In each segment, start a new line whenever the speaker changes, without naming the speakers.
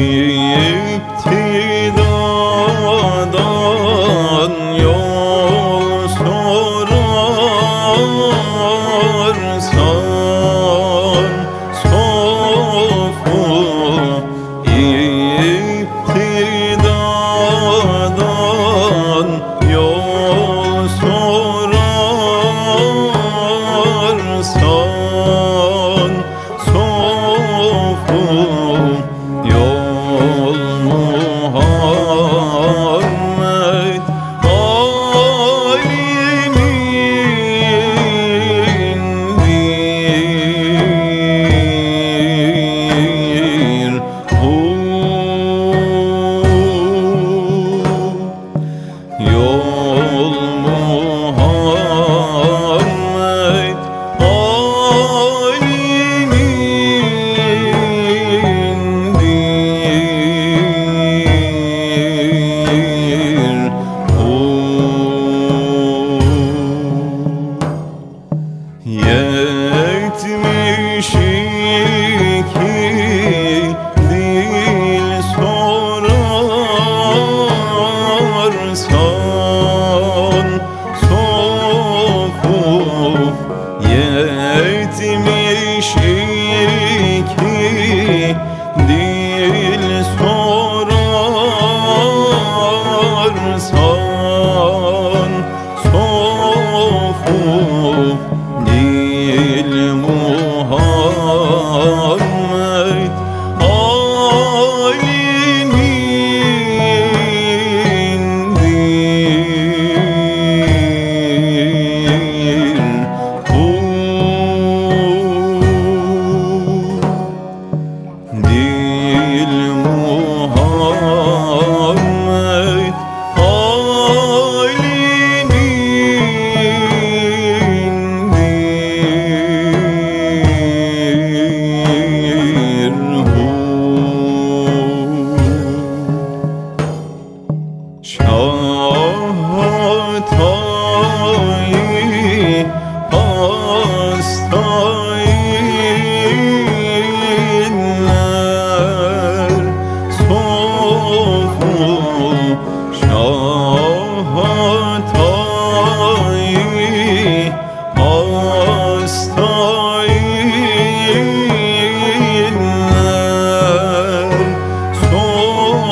You. etmişik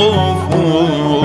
Oh.